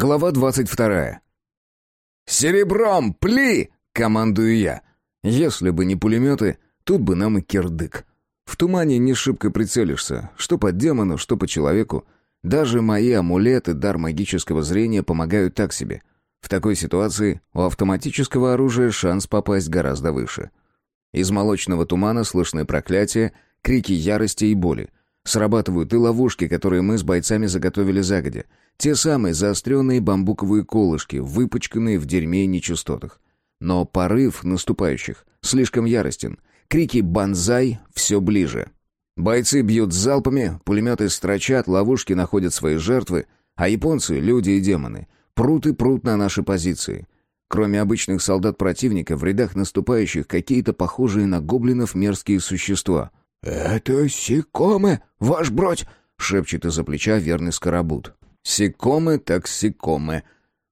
Глава двадцать вторая. «Серебром, пли!» — командую я. Если бы не пулеметы, тут бы нам и кирдык. В тумане не шибко прицелишься, что по демону, что по человеку. Даже мои амулеты, дар магического зрения помогают так себе. В такой ситуации у автоматического оружия шанс попасть гораздо выше. Из молочного тумана слышны проклятия, крики ярости и боли. Срабатывают и ловушки, которые мы с бойцами заготовили загодя. Те самые заостренные бамбуковые колышки, выпачканные в дерьме и нечистотах. Но порыв наступающих слишком яростен. Крики «Бонзай!» все ближе. Бойцы бьют залпами, пулеметы строчат, ловушки находят свои жертвы, а японцы, люди и демоны, прут и прут на наши позиции. Кроме обычных солдат противника, в рядах наступающих какие-то похожие на гоблинов мерзкие существа. «Это сикомы, ваш бродь!» — шепчет из-за плеча верный скоробут. Секомы так секомы.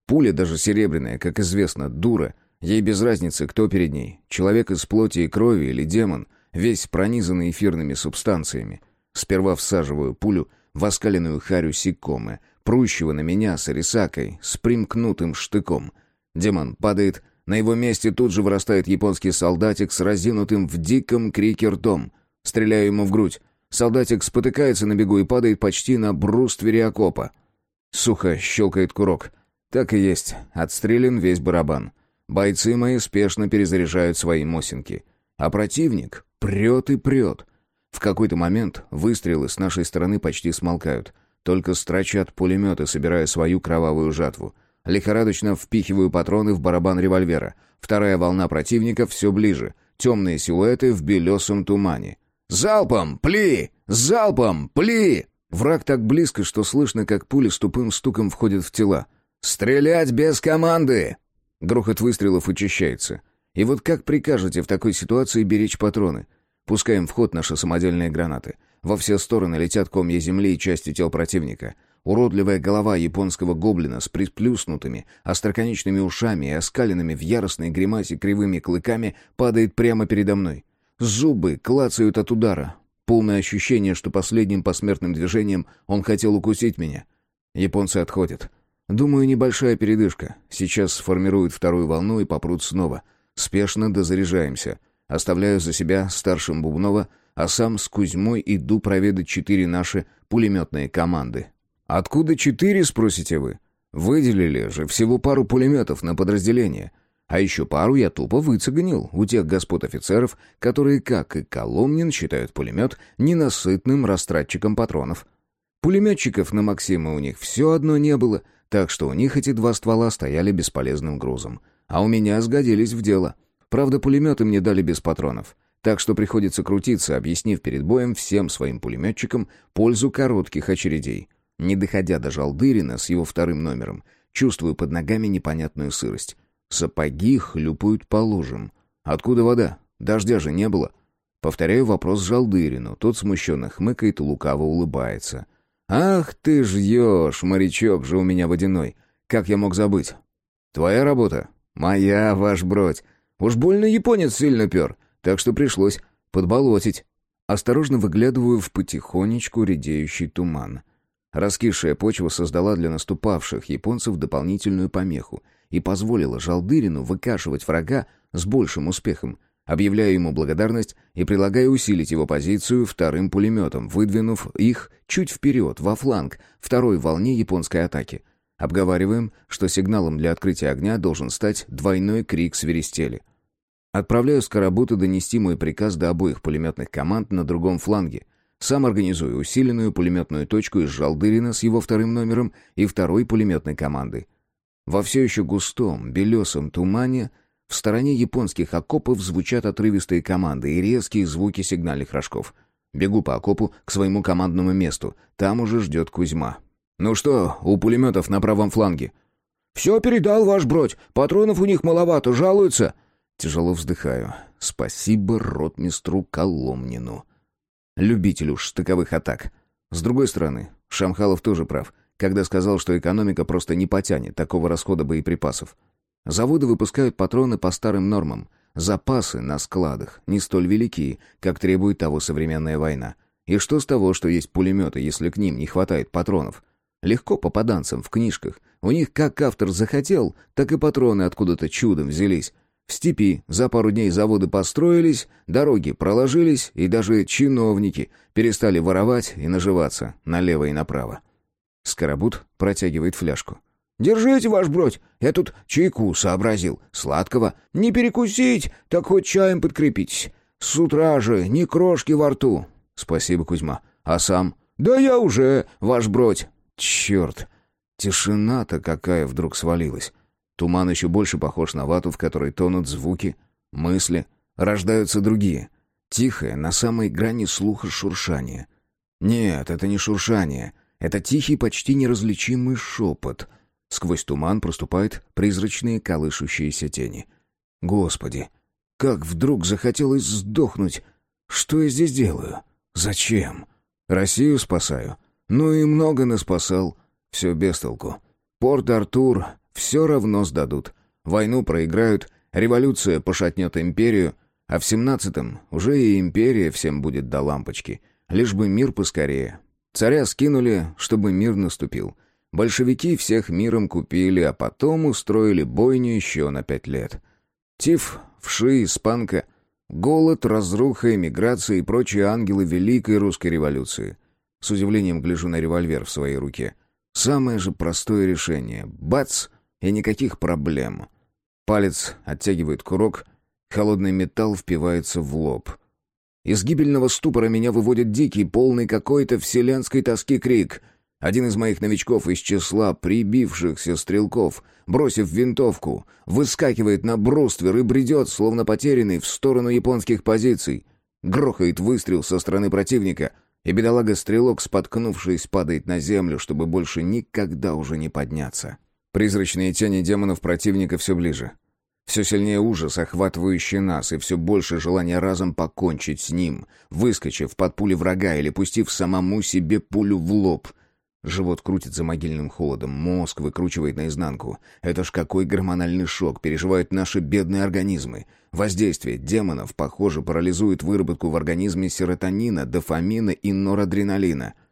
Пуля даже серебряная, как известно, дура. Ей без разницы, кто перед ней. Человек из плоти и крови или демон, весь пронизанный эфирными субстанциями. Сперва всаживаю пулю в оскаленную харю секомы, прущего на меня с рисакой, с примкнутым штыком. Демон падает, на его месте тут же вырастает японский солдатик с разинутым в диком крике ртом. Стреляю ему в грудь. Солдатик спотыкается на бегу и падает почти на бруствере окопа. Сухо щелкает курок. Так и есть, отстрелен весь барабан. Бойцы мои спешно перезаряжают свои мосинки. А противник прет и прет. В какой-то момент выстрелы с нашей стороны почти смолкают. Только строчат пулеметы, собирая свою кровавую жатву. Лихорадочно впихиваю патроны в барабан револьвера. Вторая волна противника все ближе. Темные силуэты в белесом тумане. «Залпом! Пли! Залпом! Пли!» Враг так близко, что слышно, как пули с тупым стуком входят в тела. «Стрелять без команды!» Грохот выстрелов учащается. И вот как прикажете в такой ситуации беречь патроны? Пускаем в ход наши самодельные гранаты. Во все стороны летят комья земли и части тел противника. Уродливая голова японского гоблина с приплюснутыми, остроконечными ушами и оскаленными в яростной гримасе кривыми клыками падает прямо передо мной. Зубы клацают от удара. Полное ощущение, что последним посмертным движением он хотел укусить меня. Японцы отходят. Думаю, небольшая передышка. Сейчас сформируют вторую волну и попрут снова. Спешно дозаряжаемся. Оставляю за себя старшим Бубнова, а сам с Кузьмой иду проведать четыре наши пулеметные команды. «Откуда четыре?» — спросите вы. «Выделили же всего пару пулеметов на подразделение». А еще пару я тупо выцеганил у тех господ офицеров, которые, как и Коломнин, считают пулемет ненасытным растратчиком патронов. Пулеметчиков на Максима у них все одно не было, так что у них эти два ствола стояли бесполезным грузом. А у меня сгодились в дело. Правда, пулеметы мне дали без патронов. Так что приходится крутиться, объяснив перед боем всем своим пулеметчикам пользу коротких очередей. Не доходя до Жалдырина с его вторым номером, чувствую под ногами непонятную сырость. Сапоги хлюпают по лужам. Откуда вода? Дождя же не было. Повторяю вопрос Жалдырину. Тот смущенно хмыкает лукаво улыбается. «Ах ты ж ешь, морячок же у меня водяной. Как я мог забыть?» «Твоя работа?» «Моя, ваш бродь. Уж больно японец сильно пер, так что пришлось подболотить». Осторожно выглядываю в потихонечку редеющий туман. Раскисшая почва создала для наступавших японцев дополнительную помеху — и позволила Жалдырину выкашивать врага с большим успехом. Объявляю ему благодарность и предлагаю усилить его позицию вторым пулеметом, выдвинув их чуть вперед, во фланг, второй волне японской атаки. Обговариваем, что сигналом для открытия огня должен стать двойной крик свиристели. Отправляю Скоробута донести мой приказ до обоих пулеметных команд на другом фланге. Сам организую усиленную пулеметную точку из Жалдырина с его вторым номером и второй пулеметной командой. Во все еще густом, белесом тумане в стороне японских окопов звучат отрывистые команды и резкие звуки сигнальных рожков. Бегу по окопу к своему командному месту. Там уже ждет Кузьма. «Ну что, у пулеметов на правом фланге?» «Все передал, ваш бродь. Патронов у них маловато, жалуются». Тяжело вздыхаю. Спасибо ротмистру Коломнину. Любителю штыковых атак. С другой стороны, Шамхалов тоже прав когда сказал, что экономика просто не потянет такого расхода боеприпасов. Заводы выпускают патроны по старым нормам. Запасы на складах не столь велики, как требует того современная война. И что с того, что есть пулеметы, если к ним не хватает патронов? Легко попаданцам в книжках У них как автор захотел, так и патроны откуда-то чудом взялись. В степи за пару дней заводы построились, дороги проложились, и даже чиновники перестали воровать и наживаться налево и направо. Скоробут протягивает фляжку. «Держите, ваш бродь, я тут чайку сообразил, сладкого. Не перекусить, так хоть чаем подкрепитесь. С утра же ни крошки во рту». «Спасибо, Кузьма. А сам?» «Да я уже, ваш бродь». «Черт, тишина-то какая вдруг свалилась. Туман еще больше похож на вату, в которой тонут звуки, мысли, рождаются другие. Тихое, на самой грани слуха шуршание. Нет, это не шуршание. Это тихий, почти неразличимый шепот. Сквозь туман проступают призрачные колышущиеся тени. Господи, как вдруг захотелось сдохнуть. Что я здесь делаю? Зачем? Россию спасаю. Ну и много наспасал. Все без толку. Порт-Артур все равно сдадут. Войну проиграют, революция пошатнет империю, а в семнадцатом уже и империя всем будет до лампочки. Лишь бы мир поскорее. Царя скинули, чтобы мир наступил. Большевики всех миром купили, а потом устроили бойню еще на пять лет. Тиф, вши, испанка, голод, разруха, эмиграция и прочие ангелы Великой Русской революции. С удивлением гляжу на револьвер в своей руке. Самое же простое решение. Бац! И никаких проблем. Палец оттягивает курок, холодный металл впивается в лоб. Из гибельного ступора меня выводит дикий, полный какой-то вселенской тоски крик. Один из моих новичков из числа прибившихся стрелков, бросив винтовку, выскакивает на бруствер и бредет, словно потерянный, в сторону японских позиций. Грохает выстрел со стороны противника, и бедолага-стрелок, споткнувшись, падает на землю, чтобы больше никогда уже не подняться. Призрачные тени демонов противника все ближе. Все сильнее ужас, охватывающий нас, и все больше желания разом покончить с ним, выскочив под пули врага или пустив самому себе пулю в лоб. Живот крутит за могильным холодом, мозг выкручивает наизнанку. Это ж какой гормональный шок переживают наши бедные организмы. Воздействие демонов, похоже, парализует выработку в организме серотонина, дофамина и норадреналина —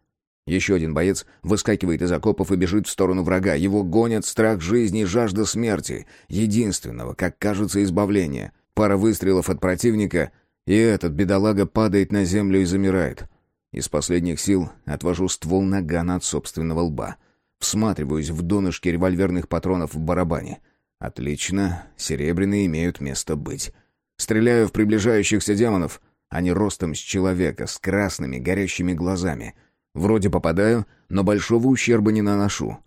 еще один боец выскакивает из окопов и бежит в сторону врага. Его гонят страх жизни и жажда смерти. Единственного, как кажется, избавления. Пара выстрелов от противника, и этот бедолага падает на землю и замирает. Из последних сил отвожу ствол нагана от собственного лба. Всматриваюсь в донышки револьверных патронов в барабане. Отлично, серебряные имеют место быть. Стреляю в приближающихся демонов. Они ростом с человека, с красными горящими глазами — Вроде попадаю, но большого ущерба не наношу.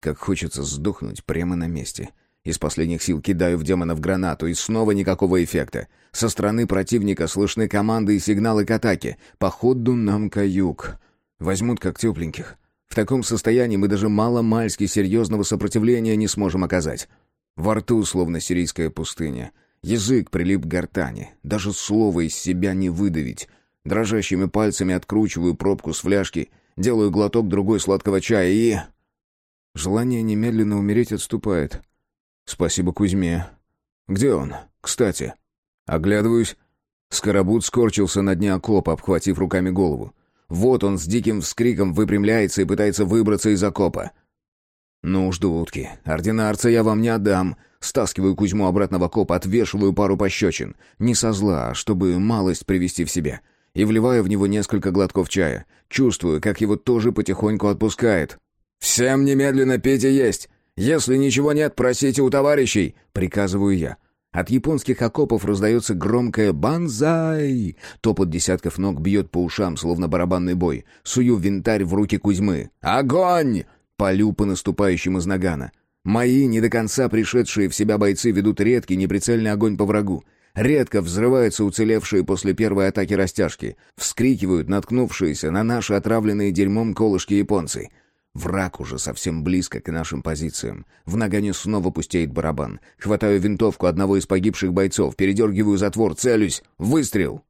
Как хочется сдохнуть прямо на месте. Из последних сил кидаю в демонов гранату, и снова никакого эффекта. Со стороны противника слышны команды и сигналы к атаке. Походу нам каюк. Возьмут как тепленьких. В таком состоянии мы даже мало-мальски серьезного сопротивления не сможем оказать. Во рту словно сирийская пустыня. Язык прилип к гортани. Даже слова из себя не выдавить. Дрожащими пальцами откручиваю пробку с фляжки, делаю глоток другой сладкого чая и... Желание немедленно умереть отступает. Спасибо Кузьме. Где он? Кстати. Оглядываюсь. Скоробут скорчился на дне окопа, обхватив руками голову. Вот он с диким вскриком выпрямляется и пытается выбраться из окопа. «Ну уж, дудки, ординарца я вам не отдам». Стаскиваю Кузьму обратно в окоп, отвешиваю пару пощечин. Не со зла, а чтобы малость привести в себя и вливаю в него несколько глотков чая. Чувствую, как его тоже потихоньку отпускает. «Всем немедленно пить и есть! Если ничего нет, просите у товарищей!» — приказываю я. От японских окопов раздается громкое «Бонзай!». Топот десятков ног бьет по ушам, словно барабанный бой. Сую винтарь в руки Кузьмы. «Огонь!» — полю по наступающим из нагана. Мои, не до конца пришедшие в себя бойцы ведут редкий неприцельный огонь по врагу. Редко взрываются уцелевшие после первой атаки растяжки. Вскрикивают наткнувшиеся на наши отравленные дерьмом колышки японцы. Враг уже совсем близко к нашим позициям. В нагане снова пустеет барабан. Хватаю винтовку одного из погибших бойцов, передергиваю затвор, целюсь. Выстрел!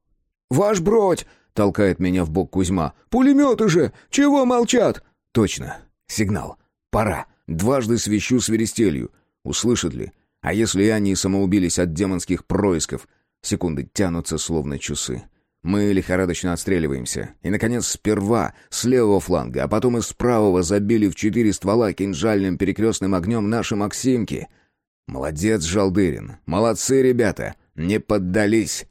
«Ваш бродь!» — толкает меня в бок Кузьма. «Пулеметы же! Чего молчат?» «Точно. Сигнал. Пора. Дважды свищу свиристелью. Услышат ли? А если они самоубились от демонских происков? Секунды тянутся, словно часы. Мы лихорадочно отстреливаемся. И, наконец, сперва с левого фланга, а потом и с правого забили в четыре ствола кинжальным перекрестным огнем наши Максимки. Молодец, Жалдырин. Молодцы, ребята. Не поддались.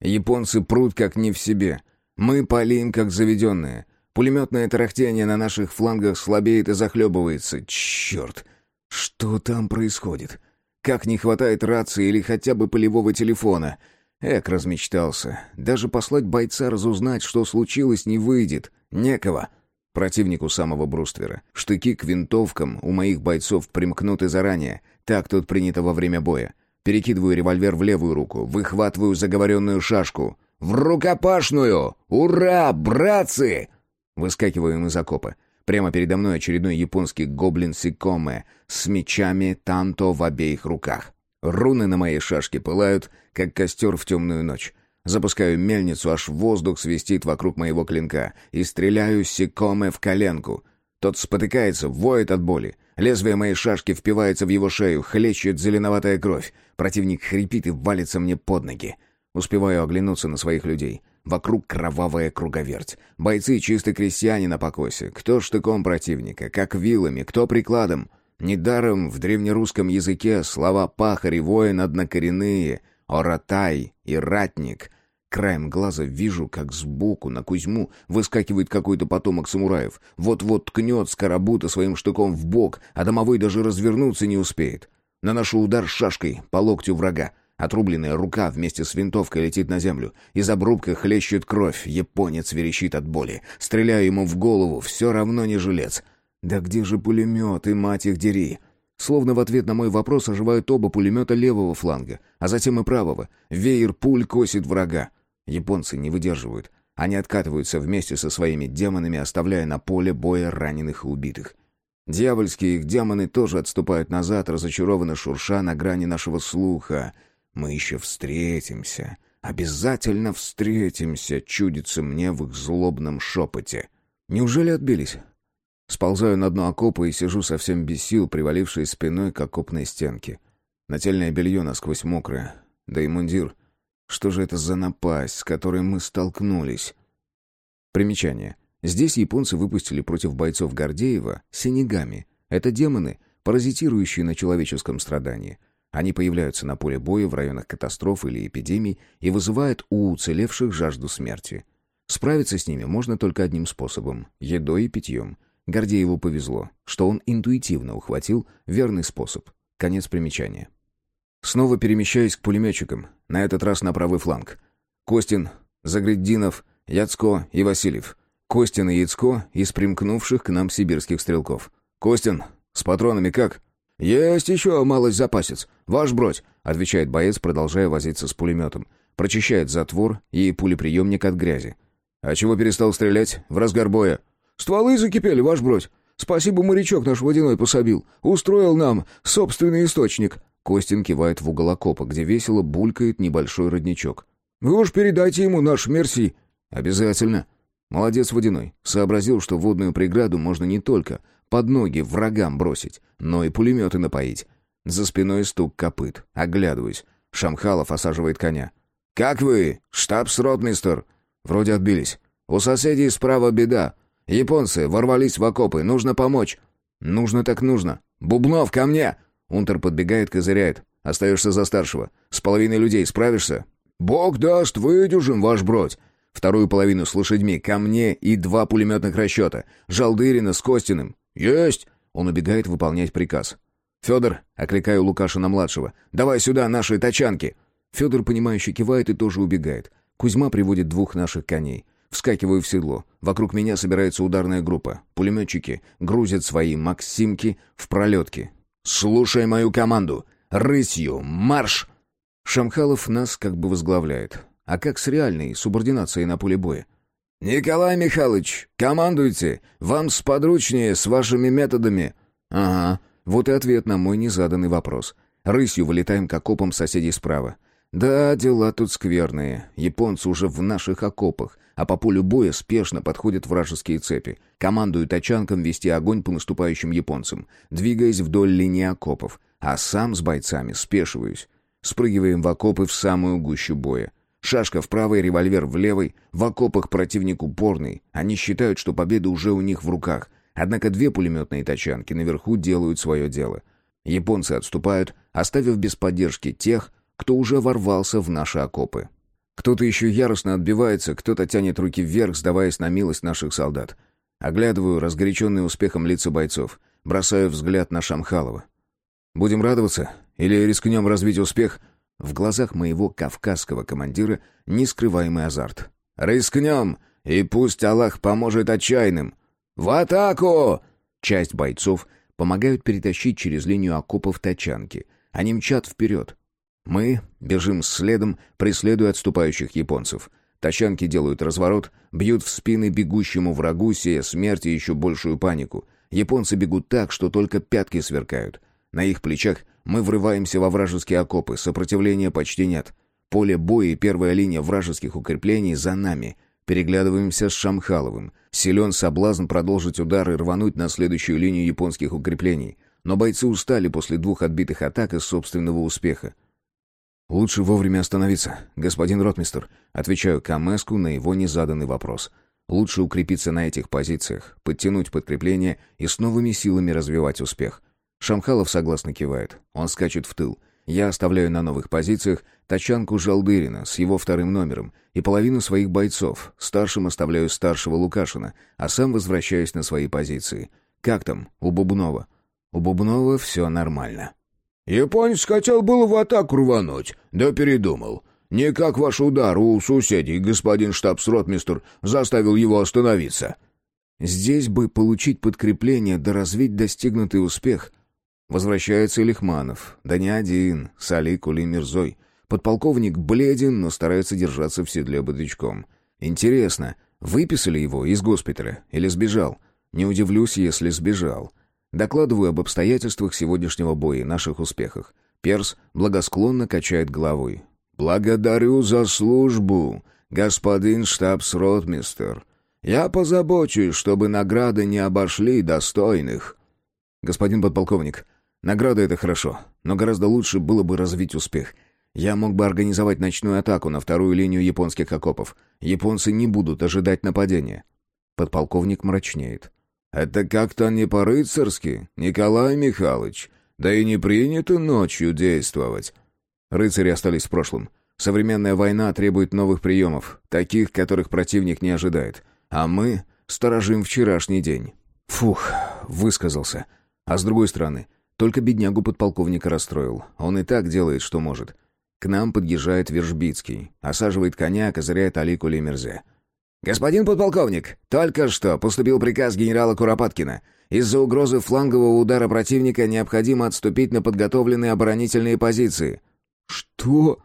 Японцы прут как не в себе. Мы палим как заведенные. Пулеметное тарахтение на наших флангах слабеет и захлебывается. Черт! Что там происходит? Как не хватает рации или хотя бы полевого телефона? Эк, размечтался. Даже послать бойца разузнать, что случилось, не выйдет. Некого. Противнику самого бруствера. Штыки к винтовкам у моих бойцов примкнуты заранее. Так тут принято во время боя. Перекидываю револьвер в левую руку, выхватываю заговоренную шашку. «В рукопашную! Ура, братцы!» Выскакиваем из окопа. Прямо передо мной очередной японский гоблин Сикоме с мечами танто в обеих руках. Руны на моей шашке пылают, как костер в темную ночь. Запускаю мельницу, аж воздух свистит вокруг моего клинка, и стреляю Сикоме в коленку. Тот спотыкается, воет от боли. Лезвие моей шашки впивается в его шею, хлещет зеленоватая кровь. Противник хрипит и валится мне под ноги. Успеваю оглянуться на своих людей. Вокруг кровавая круговерть. Бойцы чисто крестьяне на покосе. Кто штыком противника, как вилами, кто прикладом. Недаром в древнерусском языке слова «пахарь» и «воин» однокоренные. «Оратай» и «ратник». Краем глаза вижу, как сбоку на Кузьму выскакивает какой-то потомок самураев. Вот-вот ткнет скоробута своим штыком в бок, а домовой даже развернуться не успеет. Наношу удар шашкой по локтю врага. Отрубленная рука вместе с винтовкой летит на землю. Из обрубка хлещет кровь. Японец верещит от боли. Стреляю ему в голову. Все равно не жилец. Да где же пулеметы, мать их дери? Словно в ответ на мой вопрос оживают оба пулемета левого фланга, а затем и правого. Веер пуль косит врага. Японцы не выдерживают. Они откатываются вместе со своими демонами, оставляя на поле боя раненых и убитых. Дьявольские их демоны тоже отступают назад, разочарованно шурша на грани нашего слуха — мы еще встретимся. Обязательно встретимся, чудится мне в их злобном шепоте. Неужели отбились? Сползаю на дно окопа и сижу совсем без сил, привалившись спиной к окопной стенке. Нательное белье насквозь мокрое, да и мундир. Что же это за напасть, с которой мы столкнулись? Примечание. Здесь японцы выпустили против бойцов Гордеева синегами. Это демоны, паразитирующие на человеческом страдании. Они появляются на поле боя в районах катастроф или эпидемий и вызывают у уцелевших жажду смерти. Справиться с ними можно только одним способом – едой и питьем. Гордееву повезло, что он интуитивно ухватил верный способ. Конец примечания. Снова перемещаюсь к пулеметчикам, на этот раз на правый фланг. Костин, Загреддинов, Яцко и Васильев. Костин и Яцко из примкнувших к нам сибирских стрелков. «Костин, с патронами как?» «Есть еще малость запасец. Ваш бродь», — отвечает боец, продолжая возиться с пулеметом. Прочищает затвор и пулеприемник от грязи. «А чего перестал стрелять? В разгар боя?» «Стволы закипели, ваш бродь. Спасибо, морячок наш водяной пособил. Устроил нам собственный источник». Костин кивает в угол окопа, где весело булькает небольшой родничок. «Вы уж передайте ему наш мерси». «Обязательно». Молодец водяной. Сообразил, что водную преграду можно не только под ноги врагам бросить, но и пулеметы напоить. За спиной стук копыт. Оглядываюсь. Шамхалов осаживает коня. «Как вы? Штабс-ротмистер?» «Вроде отбились. У соседей справа беда. Японцы ворвались в окопы. Нужно помочь». «Нужно так нужно. Бубнов, ко мне!» Унтер подбегает, козыряет. «Остаешься за старшего. С половиной людей справишься?» «Бог даст, выдержим, ваш бродь. Вторую половину с лошадьми ко мне и два пулеметных расчета. Жалдырина с Костиным. «Есть!» Он убегает выполнять приказ. «Федор!» — окликаю Лукашина-младшего. «Давай сюда наши тачанки!» Федор, понимающе кивает и тоже убегает. Кузьма приводит двух наших коней. Вскакиваю в седло. Вокруг меня собирается ударная группа. Пулеметчики грузят свои «Максимки» в пролетки. «Слушай мою команду! Рысью! Марш!» Шамхалов нас как бы возглавляет. А как с реальной субординацией на поле боя? «Николай Михайлович, командуйте! Вам сподручнее с вашими методами!» «Ага, вот и ответ на мой незаданный вопрос. Рысью вылетаем к окопам соседей справа. Да, дела тут скверные. Японцы уже в наших окопах, а по полю боя спешно подходят вражеские цепи. Командую тачанкам вести огонь по наступающим японцам, двигаясь вдоль линии окопов, а сам с бойцами спешиваюсь. Спрыгиваем в окопы в самую гущу боя. Шашка в правой, револьвер в левой. В окопах противник упорный. Они считают, что победа уже у них в руках. Однако две пулеметные тачанки наверху делают свое дело. Японцы отступают, оставив без поддержки тех, кто уже ворвался в наши окопы. Кто-то еще яростно отбивается, кто-то тянет руки вверх, сдаваясь на милость наших солдат. Оглядываю разгоряченные успехом лица бойцов. Бросаю взгляд на Шамхалова. «Будем радоваться? Или рискнем развить успех?» В глазах моего кавказского командира нескрываемый азарт. «Рискнем, и пусть Аллах поможет отчаянным!» «В атаку!» Часть бойцов помогают перетащить через линию окопов тачанки. Они мчат вперед. Мы бежим следом, преследуя отступающих японцев. Тачанки делают разворот, бьют в спины бегущему врагу, сея смерть и еще большую панику. Японцы бегут так, что только пятки сверкают. На их плечах мы врываемся во вражеские окопы, сопротивления почти нет. Поле боя и первая линия вражеских укреплений за нами. Переглядываемся с Шамхаловым. Силен соблазн продолжить удар и рвануть на следующую линию японских укреплений. Но бойцы устали после двух отбитых атак из собственного успеха. «Лучше вовремя остановиться, господин ротмистер», отвечаю Камеску на его незаданный вопрос. «Лучше укрепиться на этих позициях, подтянуть подкрепление и с новыми силами развивать успех». Шамхалов согласно кивает. Он скачет в тыл. Я оставляю на новых позициях тачанку Жалдырина с его вторым номером и половину своих бойцов. Старшим оставляю старшего Лукашина, а сам возвращаюсь на свои позиции. Как там у Бубнова? У Бубнова все нормально. «Японец хотел было в атаку рвануть, да передумал. Не как ваш удар у соседей, господин штабс-ротмистр заставил его остановиться». Здесь бы получить подкрепление да развить достигнутый успех, Возвращается Лихманов. Да не один, с Али Кули Мирзой. Подполковник бледен, но старается держаться в седле бодрячком. Интересно, выписали его из госпиталя или сбежал? Не удивлюсь, если сбежал. Докладываю об обстоятельствах сегодняшнего боя и наших успехах. Перс благосклонно качает головой. «Благодарю за службу, господин штабс-ротмистер. Я позабочусь, чтобы награды не обошли достойных». «Господин подполковник, Награда — это хорошо, но гораздо лучше было бы развить успех. Я мог бы организовать ночную атаку на вторую линию японских окопов. Японцы не будут ожидать нападения. Подполковник мрачнеет. «Это как-то не по-рыцарски, Николай Михайлович. Да и не принято ночью действовать». Рыцари остались в прошлом. Современная война требует новых приемов, таких, которых противник не ожидает. А мы сторожим вчерашний день. Фух, высказался. А с другой стороны, только беднягу подполковника расстроил. Он и так делает, что может. К нам подъезжает Вержбицкий, осаживает коня, козыряет Алику Лемерзе. «Господин подполковник, только что поступил приказ генерала Куропаткина. Из-за угрозы флангового удара противника необходимо отступить на подготовленные оборонительные позиции». «Что?»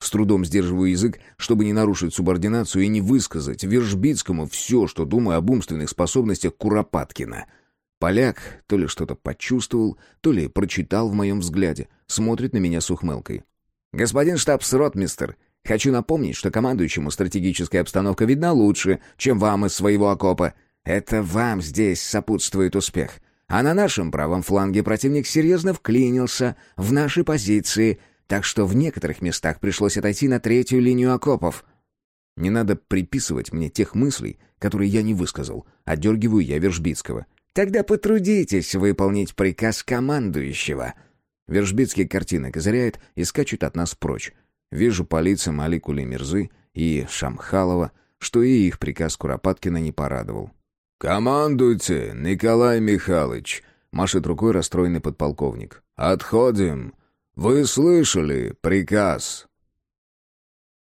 С трудом сдерживаю язык, чтобы не нарушить субординацию и не высказать Вержбицкому все, что думаю об умственных способностях Куропаткина — Поляк то ли что-то почувствовал, то ли прочитал в моем взгляде, смотрит на меня с ухмылкой. «Господин штабс-ротмистер, хочу напомнить, что командующему стратегическая обстановка видна лучше, чем вам из своего окопа. Это вам здесь сопутствует успех. А на нашем правом фланге противник серьезно вклинился в наши позиции, так что в некоторых местах пришлось отойти на третью линию окопов». Не надо приписывать мне тех мыслей, которые я не высказал. Отдергиваю я Вержбицкого. Тогда потрудитесь выполнить приказ командующего». Вержбицкий картины козыряет и скачет от нас прочь. Вижу по лицам Аликули Мирзы и Шамхалова, что и их приказ Куропаткина не порадовал. «Командуйте, Николай Михайлович!» — машет рукой расстроенный подполковник. «Отходим! Вы слышали приказ?»